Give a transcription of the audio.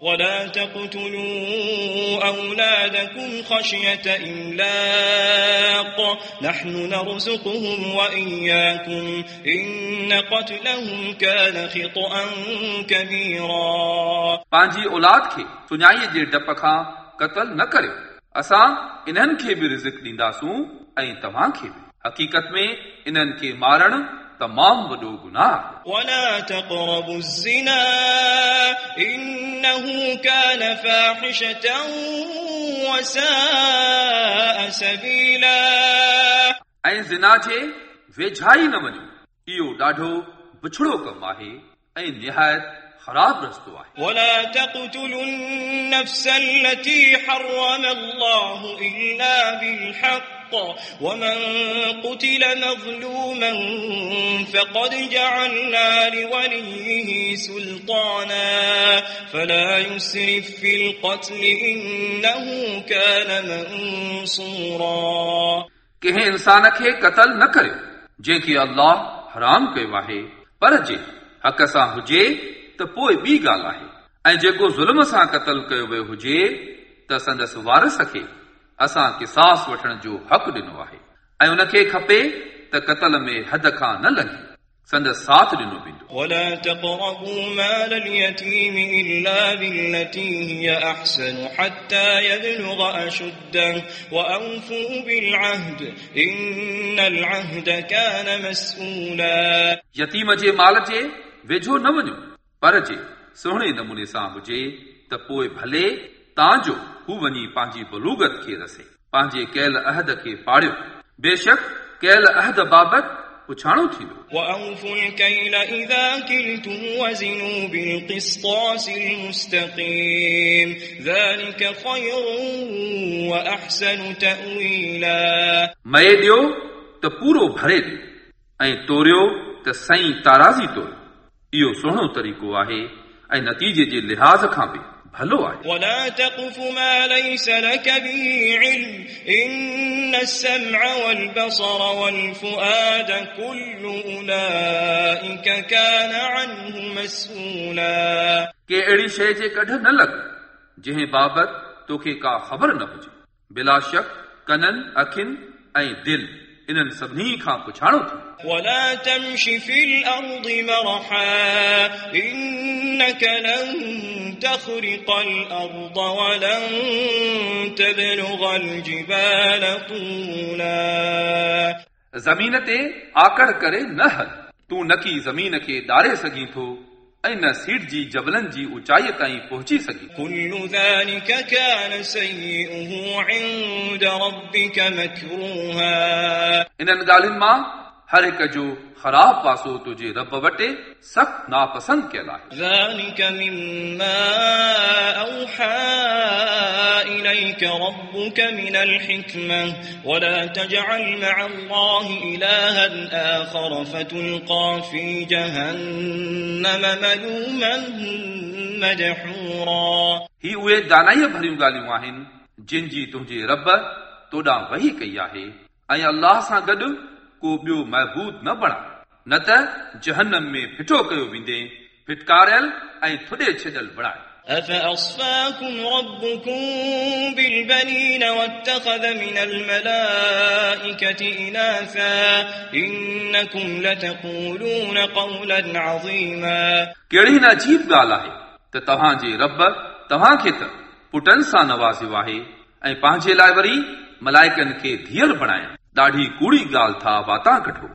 ولا تقتلوا أولادكم خشية إملاق نحن نرزقهم وإياكم إن قتلهم كان خطأ كبيرا पंहिंजी औलाद खे सुञाईअ जे डप खां क़तल न करियो असां इन्हनि खे बि रिज़िक ॾींदासूं ऐं तव्हांखे बि हक़ीक़त में इन्हनि खे मारणु तमामु वॾो गुनाह आहे ولا تقربوا الزنا إنه كان فاحشة وساء سبيلا ऐं ज़िना जे वेझाई न वञो इहो ॾाढो बिछड़ो कमु आहे ऐं निहायत ख़राब रस्तो आहे ولا تقتلوا النفس التي حرم الله إلا بالحق ومن قتل مظلوما فقد جعلنا لوليه سلطانا فلا يسرف في القتل إنه كان منصورا कंहिं इंसान खे क़तल न करियो जंहिंखे अल्लाह हराम कयो आहे पर जे हक़ सां हुजे त पोइ ॿी ॻाल्हि आहे ऐं जेको ज़ुल्म सां क़तल कयो वियो हुजे त संदसि वारस खे असां किसास वठण जो हक़ ॾिनो आहे ऐं उनखे खपे त क़तल में हद खां न लंघे संदसि साथ ॾिनो वेंदो ولا تقربوا مال اليتيم إلا بالتي هي أحسن حتى يبلغ أشده وأوفوا بالعهد إن العهد كان مسؤولا यतीम जे माल जे वेझो न वञो पर जे सुहिणे नमूने सां हुजे त पोइ भले तव्हांजो हू वञी पंहिंजी बलूगत खे रसे पंहिंजे कयल अहद खे पाड़ियो बेशक कयल अहद बाबति पुछाणो थी मए ॾियो त पूरो भरे ॾियो ऐं तोरियो त साईं ताराज़ी तोरियो इहो सुहिणो तरीक़ो आहे ऐं नतीजे जे लिहाज़ खां बि भलो आहे ولا تقف ما ليس لك به علم إن السمع والبصر والفؤاد كل أولئك كان عنه مسؤولا के अहिड़ी शइ जे कढ न लॻ जंहिं बाबति तोखे का ख़बर न हुजे बिला शक कननि अखियुनि ऐं दिलि इन्हनि सभिनी खां पुछाणो थी ولا تمش في الأرض مرحا إنك لن تخرق الأرض ولن تبلغ الجبال طولا ज़मीन ते आकड़ करे न हल तूं न की ज़मीन खे ॾारे सघीं थो ऐं न सीट जी जबलनि जी ऊचाईअ ताईं पहुची सघीं كل ذلك كان سيئه عند ربك مكروها इन्हनि ॻाल्हियुनि मां हर हिक जो ख़राब पासो तुंहिंजे रब वटि सख़्तु नापसंदि कयल आहे उहे दानाईअ भरियूं ॻाल्हियूं आहिनि जिन जी तुंहिंजे रब तोॾां वही कई आहे ऐं अलाह सां गॾु को ॿियो महबूद न बणा न त जहन्नम में फिटो कयो वेंदे फिटकारियल ऐं थुॾे छॾियल बणाए أفأصفاكم ربكم بالبنين واتخذ من الملائكة إناثا إنكم لتقولون قولا عظيما कहिड़ी न अजीब ॻाल्हि आहे त तव्हांजे रब तव्हांखे त पुटनि सां नवाज़ियो आहे ऐं पंहिंजे लाइ वरी मलाइकनि खे धीअर बणाया ॾाढी कूड़ी गाल था वाता कढो